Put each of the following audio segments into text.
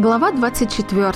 Глава 24.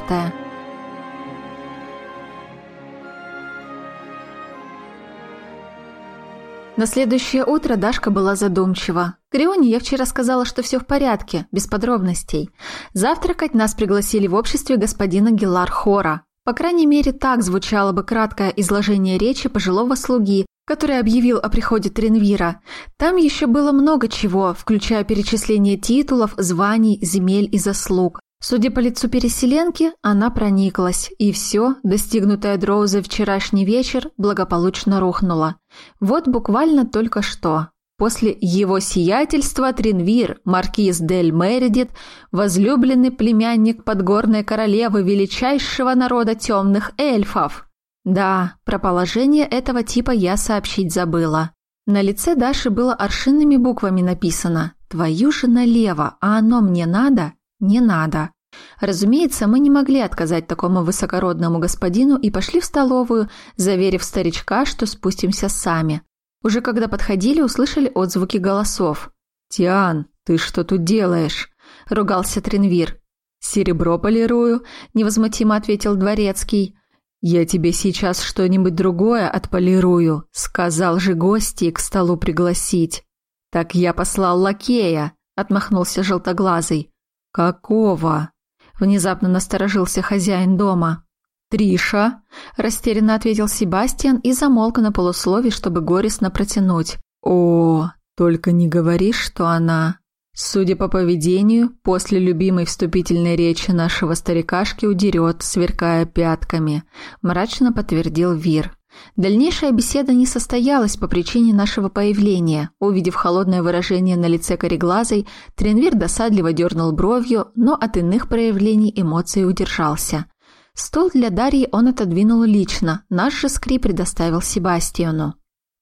На следующее утро Дашка была задумчива. Крионе я вчера сказала, что все в порядке, без подробностей. Завтракать нас пригласили в обществе господина Гелар Хора. По крайней мере, так звучало бы краткое изложение речи пожилого слуги, который объявил о приходе Тренвира. Там еще было много чего, включая перечисление титулов, званий, земель и заслуг. Судя по лицу переселенки, она прониклась, и все, достигнутое Дроузой вчерашний вечер, благополучно рухнуло. Вот буквально только что. После его сиятельства Тринвир, маркиз Дель Мередит, возлюбленный племянник подгорной королевы величайшего народа темных эльфов. Да, про положение этого типа я сообщить забыла. На лице Даши было аршинными буквами написано «Твою же налево, а оно мне надо?» «Не надо». Разумеется, мы не могли отказать такому высокородному господину и пошли в столовую, заверив старичка, что спустимся сами. Уже когда подходили, услышали отзвуки голосов. «Тиан, ты что тут делаешь?» – ругался Тренвир. «Серебро полирую», – невозмутимо ответил Дворецкий. «Я тебе сейчас что-нибудь другое отполирую», – сказал же гости к столу пригласить. «Так я послал лакея», – отмахнулся желтоглазый. «Какого?» – внезапно насторожился хозяин дома. «Триша», – растерянно ответил Себастьян и замолк на полуслове, чтобы горестно протянуть. «О, только не говори, что она...» Судя по поведению, после любимой вступительной речи нашего старикашки удерет, сверкая пятками, мрачно подтвердил Вир. Дальнейшая беседа не состоялась по причине нашего появления. Увидев холодное выражение на лице кореглазой, Тренвир досадливо дернул бровью, но от иных проявлений эмоций удержался. Стол для Дарьи он отодвинул лично, наш же скрип предоставил Себастьяну.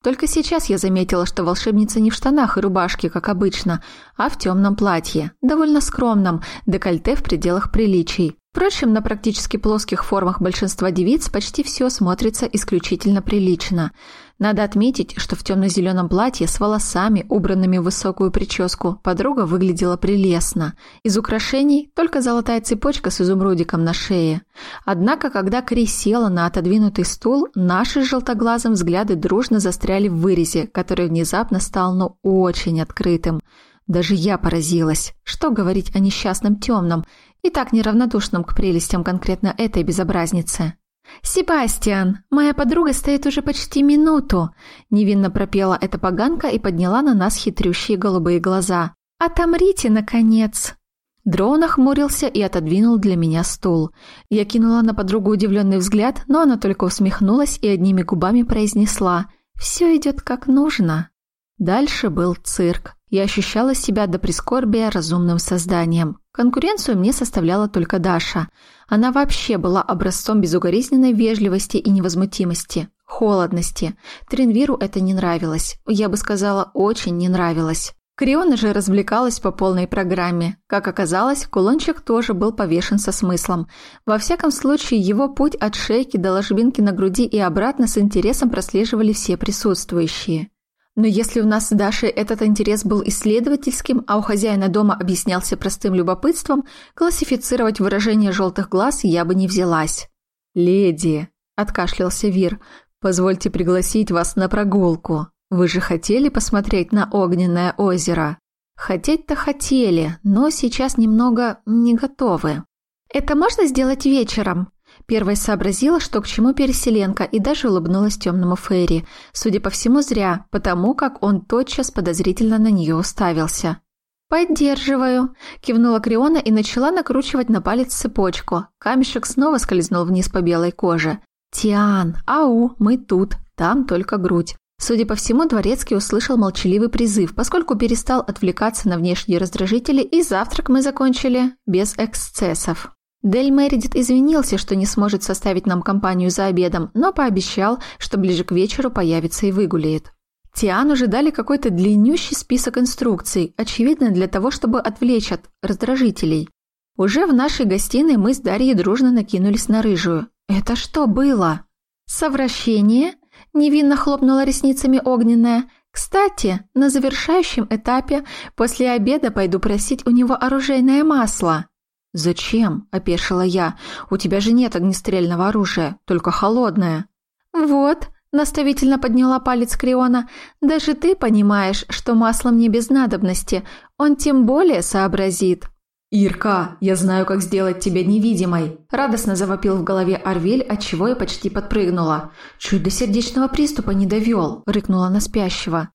Только сейчас я заметила, что волшебница не в штанах и рубашке, как обычно, а в темном платье, довольно скромном, декольте в пределах приличий. Впрочем, на практически плоских формах большинства девиц почти все смотрится исключительно прилично. Надо отметить, что в темно-зеленом платье с волосами, убранными в высокую прическу, подруга выглядела прелестно. Из украшений только золотая цепочка с изумрудиком на шее. Однако, когда Кри села на отодвинутый стул, наши желтоглазым взгляды дружно застряли в вырезе, который внезапно стал ну очень открытым. Даже я поразилась. Что говорить о несчастном темном, и так неравнодушным к прелестям конкретно этой безобразницы. «Себастьян, моя подруга стоит уже почти минуту», – невинно пропела эта поганка и подняла на нас хитрющие голубые глаза. «Отомрите, наконец!» Дроу нахмурился и отодвинул для меня стул. Я кинула на подругу удивленный взгляд, но она только усмехнулась и одними губами произнесла «Все идет как нужно». Дальше был цирк. Я ощущала себя до прискорбия разумным созданием. Конкуренцию мне составляла только Даша. Она вообще была образцом безукоризненной вежливости и невозмутимости, холодности. Тринвиру это не нравилось. Я бы сказала, очень не нравилось. Криона же развлекалась по полной программе. Как оказалось, кулончик тоже был повешен со смыслом. Во всяком случае, его путь от шейки до ложбинки на груди и обратно с интересом прослеживали все присутствующие. Но если у нас с Дашей этот интерес был исследовательским, а у хозяина дома объяснялся простым любопытством, классифицировать выражение желтых глаз я бы не взялась. «Леди», – откашлялся Вир, – «позвольте пригласить вас на прогулку. Вы же хотели посмотреть на огненное озеро?» «Хотеть-то хотели, но сейчас немного не готовы». «Это можно сделать вечером?» Первой сообразила, что к чему переселенка, и даже улыбнулась темному Ферри. Судя по всему, зря, потому как он тотчас подозрительно на нее уставился. «Поддерживаю», – кивнула Криона и начала накручивать на палец цепочку. Камешек снова скользнул вниз по белой коже. «Тиан, ау, мы тут, там только грудь». Судя по всему, Дворецкий услышал молчаливый призыв, поскольку перестал отвлекаться на внешние раздражители, и завтрак мы закончили без эксцессов. Дель Мередит извинился, что не сможет составить нам компанию за обедом, но пообещал, что ближе к вечеру появится и выгуляет. Тиану же дали какой-то длиннющий список инструкций, очевидно для того, чтобы отвлечь от раздражителей. Уже в нашей гостиной мы с Дарьей дружно накинулись на рыжую. «Это что было?» «Совращение?» – невинно хлопнула ресницами огненная. «Кстати, на завершающем этапе после обеда пойду просить у него оружейное масло». «Зачем?» – опешила я. «У тебя же нет огнестрельного оружия, только холодное». «Вот», – наставительно подняла палец Криона, – «даже ты понимаешь, что масло мне без надобности. Он тем более сообразит». «Ирка, я знаю, как сделать тебя невидимой!» Радостно завопил в голове Арвель, отчего я почти подпрыгнула. «Чуть до сердечного приступа не довел!» – рыкнула на спящего.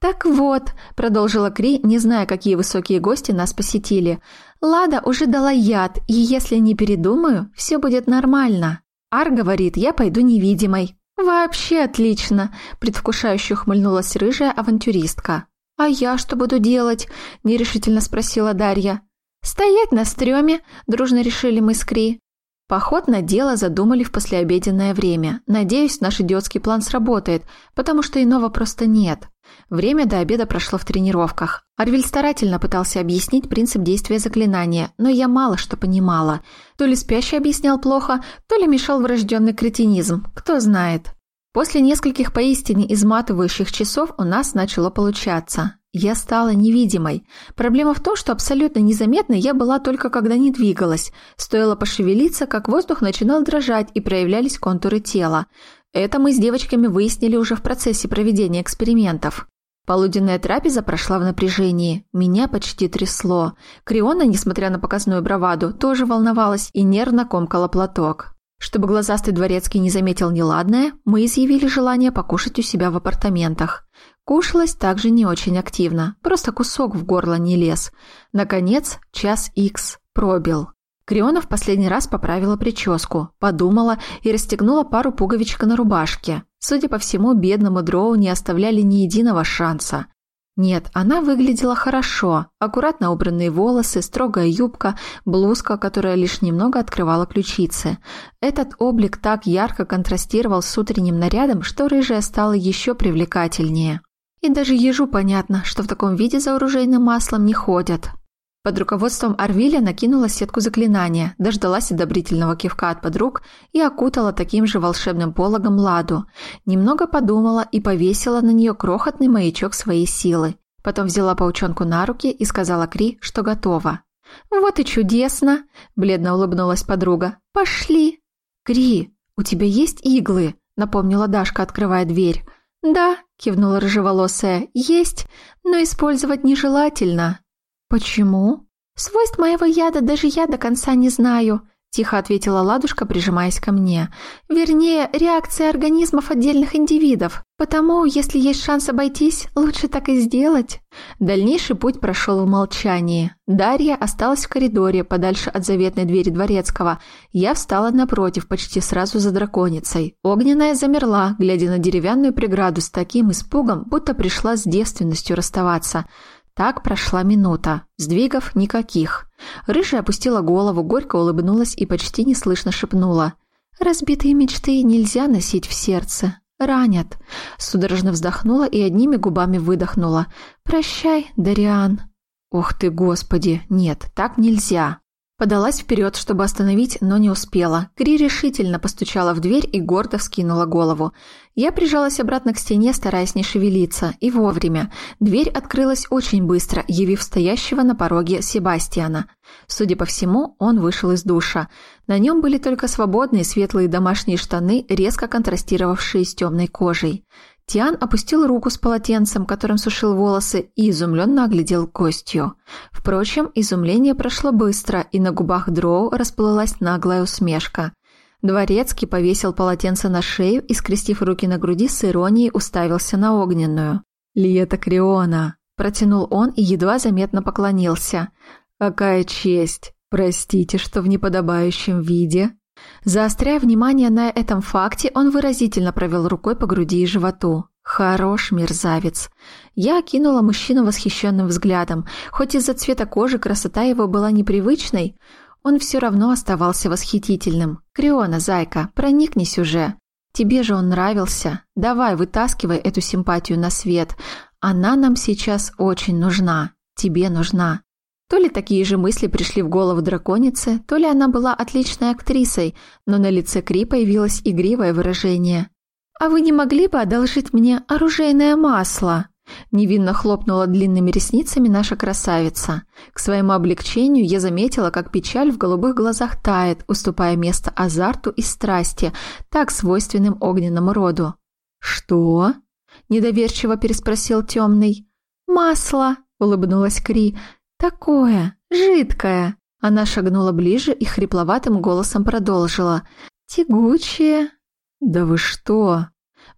«Так вот», – продолжила Кри, не зная, какие высокие гости нас посетили. «Лада уже дала яд, и если не передумаю, все будет нормально. Ар говорит, я пойду невидимой». «Вообще отлично!» – предвкушающе ухмыльнулась рыжая авантюристка. «А я что буду делать?» – нерешительно спросила Дарья. «Стоять на стреме», – дружно решили мы с Кри. Поход на дело задумали в послеобеденное время. Надеюсь, наш идиотский план сработает, потому что иного просто нет. Время до обеда прошло в тренировках. Арвиль старательно пытался объяснить принцип действия заклинания, но я мало что понимала. То ли спящий объяснял плохо, то ли мешал врожденный кретинизм, кто знает. После нескольких поистине изматывающих часов у нас начало получаться. Я стала невидимой. Проблема в том, что абсолютно незаметной я была только когда не двигалась. Стоило пошевелиться, как воздух начинал дрожать и проявлялись контуры тела. Это мы с девочками выяснили уже в процессе проведения экспериментов. Полуденная трапеза прошла в напряжении. Меня почти трясло. Криона, несмотря на показную браваду, тоже волновалась и нервно комкала платок. Чтобы глазастый дворецкий не заметил неладное, мы изъявили желание покушать у себя в апартаментах. Кушалось также не очень активно, просто кусок в горло не лез. Наконец, час икс пробил. Криона в последний раз поправила прическу, подумала и расстегнула пару пуговичек на рубашке. Судя по всему, бедному дроу не оставляли ни единого шанса. Нет, она выглядела хорошо. Аккуратно убранные волосы, строгая юбка, блузка, которая лишь немного открывала ключицы. Этот облик так ярко контрастировал с утренним нарядом, что рыжая стала еще привлекательнее. И даже ежу понятно, что в таком виде за оружейным маслом не ходят. Под руководством Арвиля накинула сетку заклинания, дождалась одобрительного кивка от подруг и окутала таким же волшебным пологом Ладу. Немного подумала и повесила на нее крохотный маячок своей силы. Потом взяла паучонку на руки и сказала Кри, что готова. «Вот и чудесно!» – бледно улыбнулась подруга. «Пошли!» «Кри, у тебя есть иглы?» – напомнила Дашка, открывая дверь. «Да», – кивнула рыжеволосая, – «есть, но использовать нежелательно». «Почему?» «Свойств моего яда даже я до конца не знаю», – тихо ответила Ладушка, прижимаясь ко мне. «Вернее, реакция организмов отдельных индивидов. Потому, если есть шанс обойтись, лучше так и сделать». Дальнейший путь прошел в молчании. Дарья осталась в коридоре, подальше от заветной двери дворецкого. Я встала напротив, почти сразу за драконицей. Огненная замерла, глядя на деревянную преграду с таким испугом, будто пришла с девственностью расставаться – так прошла минута. Сдвигов никаких. Рыжая опустила голову, горько улыбнулась и почти неслышно шепнула. «Разбитые мечты нельзя носить в сердце. Ранят». Судорожно вздохнула и одними губами выдохнула. «Прощай, Дариан». «Ох ты, господи, нет, так нельзя». Подалась вперед, чтобы остановить, но не успела. Кри решительно постучала в дверь и гордо вскинула голову. Я прижалась обратно к стене, стараясь не шевелиться, и вовремя. Дверь открылась очень быстро, явив стоящего на пороге Себастьяна. Судя по всему, он вышел из душа. На нем были только свободные светлые домашние штаны, резко контрастировавшие с темной кожей. Тиан опустил руку с полотенцем, которым сушил волосы, и изумленно оглядел гостью. Впрочем, изумление прошло быстро, и на губах Дроу расплылась наглая усмешка. Дворецкий повесил полотенце на шею и, скрестив руки на груди, с иронией уставился на огненную. «Лиета Криона!» – протянул он и едва заметно поклонился. «Какая честь! Простите, что в неподобающем виде!» Заостряя внимание на этом факте, он выразительно провел рукой по груди и животу. Хорош мерзавец. Я окинула мужчину восхищенным взглядом. Хоть из-за цвета кожи красота его была непривычной, он все равно оставался восхитительным. «Криона, зайка, проникнись уже. Тебе же он нравился. Давай, вытаскивай эту симпатию на свет. Она нам сейчас очень нужна. Тебе нужна. То ли такие же мысли пришли в голову драконице, то ли она была отличной актрисой, но на лице Кри появилось игривое выражение. «А вы не могли бы одолжить мне оружейное масло?» Невинно хлопнула длинными ресницами наша красавица. К своему облегчению я заметила, как печаль в голубых глазах тает, уступая место азарту и страсти, так свойственным огненному роду. «Что?» – недоверчиво переспросил темный. «Масло!» – улыбнулась Кри. «Такое, жидкое!» Она шагнула ближе и хрипловатым голосом продолжила. «Тягучее!» «Да вы что!»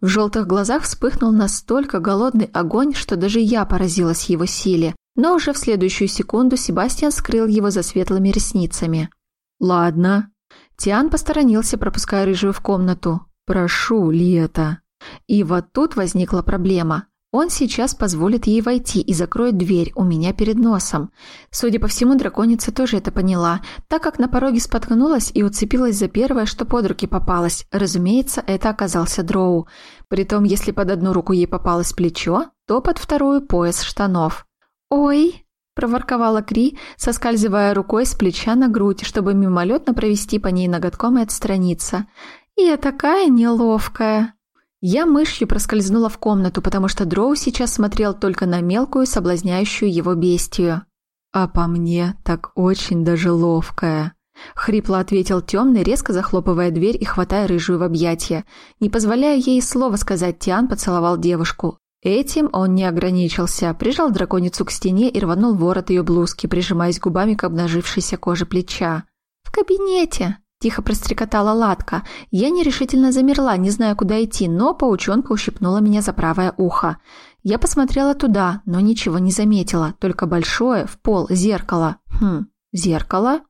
В желтых глазах вспыхнул настолько голодный огонь, что даже я поразилась его силе. Но уже в следующую секунду Себастьян скрыл его за светлыми ресницами. «Ладно». Тиан посторонился, пропуская рыжую в комнату. «Прошу, Лета». И вот тут возникла проблема. Он сейчас позволит ей войти и закроет дверь у меня перед носом. Судя по всему, драконица тоже это поняла, так как на пороге споткнулась и уцепилась за первое, что под руки попалось. Разумеется, это оказался дроу. Притом, если под одну руку ей попалось плечо, то под вторую пояс штанов. «Ой!» – проворковала Кри, соскальзывая рукой с плеча на грудь, чтобы мимолетно провести по ней ноготком и отстраниться. «Я такая неловкая!» Я мышью проскользнула в комнату, потому что Дроу сейчас смотрел только на мелкую, соблазняющую его бестию. «А по мне так очень даже ловкая», — хрипло ответил темный, резко захлопывая дверь и хватая рыжую в объятия. Не позволяя ей слова сказать, Тиан поцеловал девушку. Этим он не ограничился, прижал драконицу к стене и рванул ворот ее блузки, прижимаясь губами к обнажившейся коже плеча. «В кабинете!» Тихо прострекотала Латка. Я нерешительно замерла, не зная, куда идти, но паучонка ущипнула меня за правое ухо. Я посмотрела туда, но ничего не заметила, только большое, в пол, зеркало. Хм, зеркало?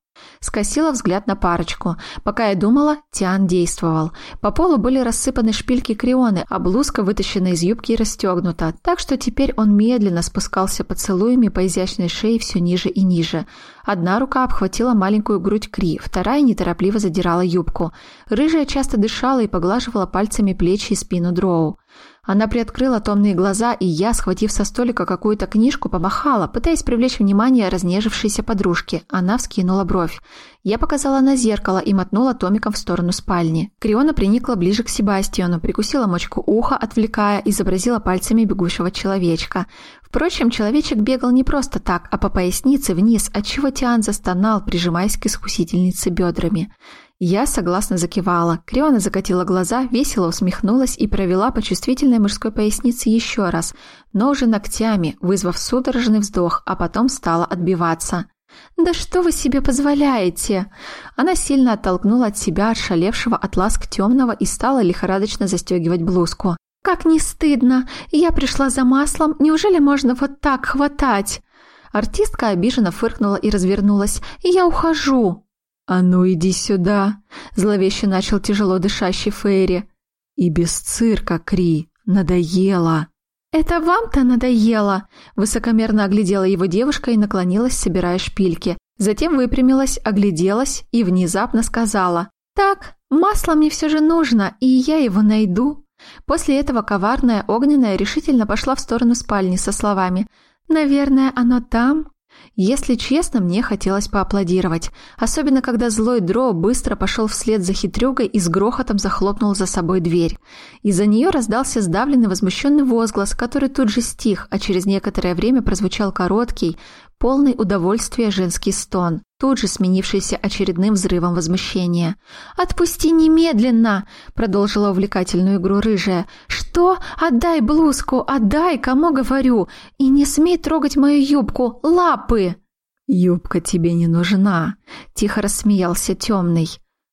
Скосила взгляд на парочку. Пока я думала, Тиан действовал. По полу были рассыпаны шпильки крионы, а блузка вытащена из юбки и расстегнута, так что теперь он медленно спускался поцелуями по изящной шее все ниже и ниже. Одна рука обхватила маленькую грудь Кри, вторая неторопливо задирала юбку. Рыжая часто дышала и поглаживала пальцами плечи и спину Дроу. Она приоткрыла томные глаза, и я, схватив со столика какую-то книжку, помахала, пытаясь привлечь внимание разнежившейся подружки. Она вскинула бровь. Я показала на зеркало и мотнула томиком в сторону спальни. Криона приникла ближе к Себастьяну, прикусила мочку уха, отвлекая, изобразила пальцами бегущего человечка. Впрочем, человечек бегал не просто так, а по пояснице вниз, отчего Тиан застонал, прижимаясь к искусительнице бедрами. Я согласно закивала. Криона закатила глаза, весело усмехнулась и провела по чувствительной мужской пояснице еще раз, но уже ногтями, вызвав судорожный вздох, а потом стала отбиваться. «Да что вы себе позволяете?» Она сильно оттолкнула от себя отшалевшего от ласк темного и стала лихорадочно застегивать блузку. «Как не стыдно! Я пришла за маслом, неужели можно вот так хватать?» Артистка обиженно фыркнула и развернулась. «Я ухожу!» «А ну иди сюда!» – зловеще начал тяжело дышащий Фейри. «И без цирка, Кри, надоело!» «Это вам-то надоело!» – высокомерно оглядела его девушка и наклонилась, собирая шпильки. Затем выпрямилась, огляделась и внезапно сказала. «Так, масло мне все же нужно, и я его найду». После этого коварная огненная решительно пошла в сторону спальни со словами «Наверное, оно там, если честно, мне хотелось поаплодировать, особенно когда злой Дро быстро пошел вслед за хитрюгой и с грохотом захлопнул за собой дверь. Из-за нее раздался сдавленный возмущенный возглас, который тут же стих, а через некоторое время прозвучал короткий, полный удовольствия женский стон, тут же сменившийся очередным взрывом возмущения. «Отпусти немедленно!» – продолжила увлекательную игру рыжая. «Что? Отдай блузку! Отдай, кому говорю! И не смей трогать мою юбку! Лапы!» «Юбка тебе не нужна!» – тихо рассмеялся темный.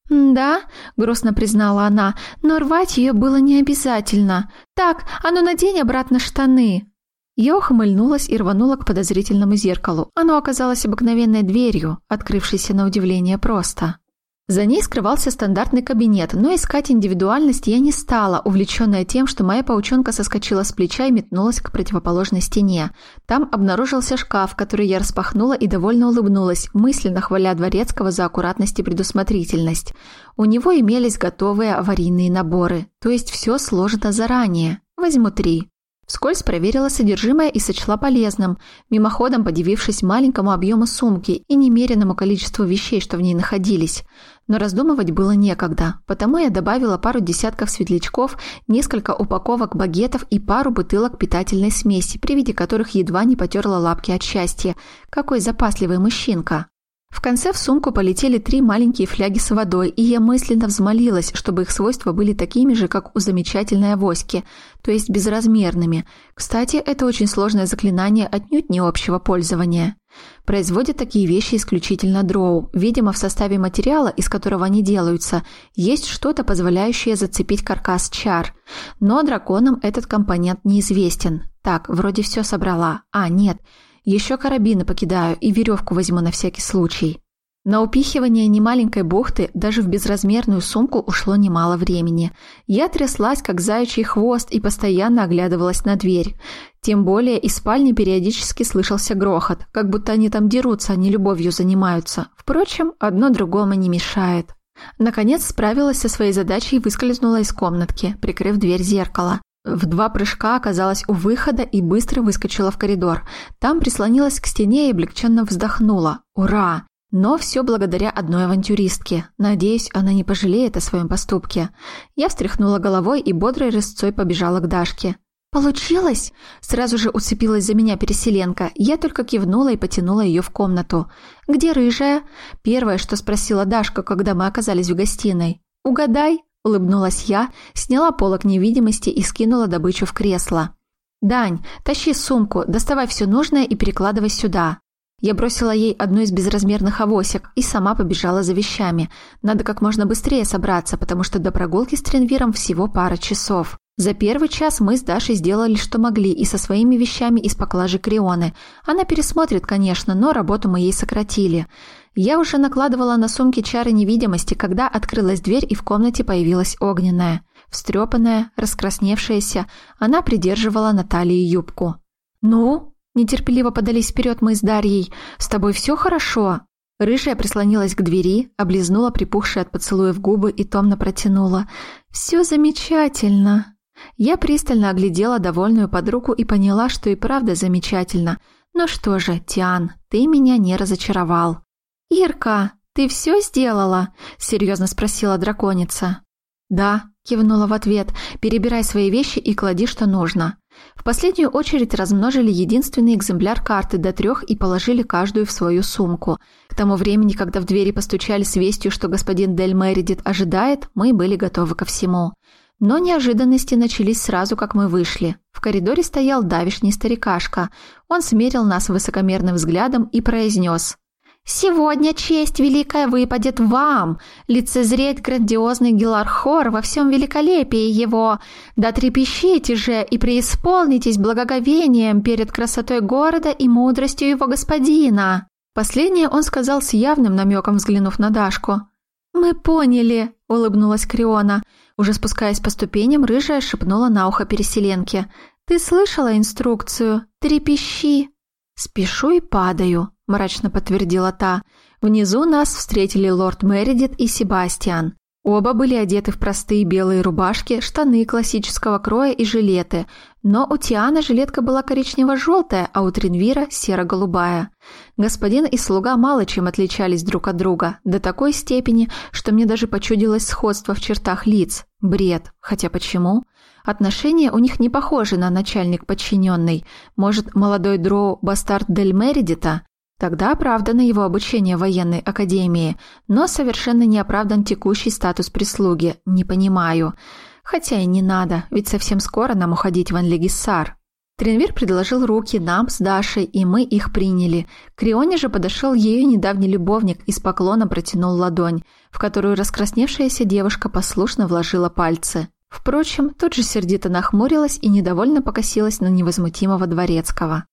«Да», — грустно признала она, — «но рвать ее было не обязательно. Так, а ну надень обратно штаны». Я ухмыльнулась и рванула к подозрительному зеркалу. Оно оказалось обыкновенной дверью, открывшейся на удивление просто. За ней скрывался стандартный кабинет, но искать индивидуальность я не стала, увлеченная тем, что моя паучонка соскочила с плеча и метнулась к противоположной стене. Там обнаружился шкаф, который я распахнула и довольно улыбнулась, мысленно хваля Дворецкого за аккуратность и предусмотрительность. У него имелись готовые аварийные наборы, то есть все сложено заранее. Возьму три. Вскользь проверила содержимое и сочла полезным, мимоходом подивившись маленькому объему сумки и немеренному количеству вещей, что в ней находились. Но раздумывать было некогда, потому я добавила пару десятков светлячков, несколько упаковок багетов и пару бутылок питательной смеси, при виде которых едва не потерла лапки от счастья. Какой запасливый мужчинка! В конце в сумку полетели три маленькие фляги с водой, и я мысленно взмолилась, чтобы их свойства были такими же, как у замечательной авоськи, то есть безразмерными. Кстати, это очень сложное заклинание отнюдь не общего пользования. Производят такие вещи исключительно дроу. Видимо, в составе материала, из которого они делаются, есть что-то, позволяющее зацепить каркас чар. Но драконам этот компонент неизвестен. Так, вроде все собрала. А, нет – еще карабины покидаю и веревку возьму на всякий случай. На упихивание немаленькой бухты даже в безразмерную сумку ушло немало времени. Я тряслась, как заячий хвост, и постоянно оглядывалась на дверь. Тем более из спальни периодически слышался грохот, как будто они там дерутся, а не любовью занимаются. Впрочем, одно другому не мешает. Наконец справилась со своей задачей и выскользнула из комнатки, прикрыв дверь зеркала. В два прыжка оказалась у выхода и быстро выскочила в коридор. Там прислонилась к стене и облегченно вздохнула. «Ура!» Но все благодаря одной авантюристке. Надеюсь, она не пожалеет о своем поступке. Я встряхнула головой и бодрой рысцой побежала к Дашке. «Получилось?» Сразу же уцепилась за меня переселенка. Я только кивнула и потянула ее в комнату. «Где рыжая?» Первое, что спросила Дашка, когда мы оказались в гостиной. «Угадай?» Улыбнулась я, сняла полок невидимости и скинула добычу в кресло. «Дань, тащи сумку, доставай все нужное и перекладывай сюда». Я бросила ей одну из безразмерных авосик и сама побежала за вещами. Надо как можно быстрее собраться, потому что до прогулки с Тренвиром всего пара часов. За первый час мы с Дашей сделали, что могли, и со своими вещами из поклажи Крионы. Она пересмотрит, конечно, но работу мы ей сократили. Я уже накладывала на сумки чары невидимости, когда открылась дверь и в комнате появилась огненная. Встрепанная, раскрасневшаяся, она придерживала на талии юбку. «Ну?» – нетерпеливо подались вперед мы с Дарьей. «С тобой все хорошо?» Рыжая прислонилась к двери, облизнула припухшие от поцелуев губы и томно протянула. «Все замечательно!» Я пристально оглядела довольную подругу и поняла, что и правда замечательно. «Ну что же, Тиан, ты меня не разочаровал». «Ирка, ты все сделала?» – серьезно спросила драконица. «Да», – кивнула в ответ, – «перебирай свои вещи и клади, что нужно». В последнюю очередь размножили единственный экземпляр карты до трех и положили каждую в свою сумку. К тому времени, когда в двери постучали с вестью, что господин Дель Мередит ожидает, мы были готовы ко всему. Но неожиданности начались сразу, как мы вышли. В коридоре стоял давишний старикашка. Он смерил нас высокомерным взглядом и произнес Сегодня честь великая выпадет вам, лицезреть грандиозный Гелархор во всем великолепии его. Да трепещите же и преисполнитесь благоговением перед красотой города и мудростью его господина». Последнее он сказал с явным намеком, взглянув на Дашку. «Мы поняли», — улыбнулась Криона. Уже спускаясь по ступеням, рыжая шепнула на ухо переселенке. «Ты слышала инструкцию? Трепещи!» «Спешу и падаю», – мрачно подтвердила та. Внизу нас встретили лорд Мередит и Себастьян. Оба были одеты в простые белые рубашки, штаны классического кроя и жилеты, но у Тиана жилетка была коричнево-желтая, а у Тринвира – серо-голубая. Господин и слуга мало чем отличались друг от друга, до такой степени, что мне даже почудилось сходство в чертах лиц. Бред. Хотя почему? Отношения у них не похожи на начальник-подчиненный. Может, молодой дроу – бастард Дель Мередита? Тогда оправдано его обучение в военной академии, но совершенно не оправдан текущий статус прислуги. Не понимаю. Хотя и не надо, ведь совсем скоро нам уходить в Анлегиссар. Тренвир предложил руки нам с Дашей, и мы их приняли. К Рионе же подошел ее недавний любовник и с поклоном протянул ладонь, в которую раскрасневшаяся девушка послушно вложила пальцы. Впрочем, тут же сердито нахмурилась и недовольно покосилась на невозмутимого дворецкого.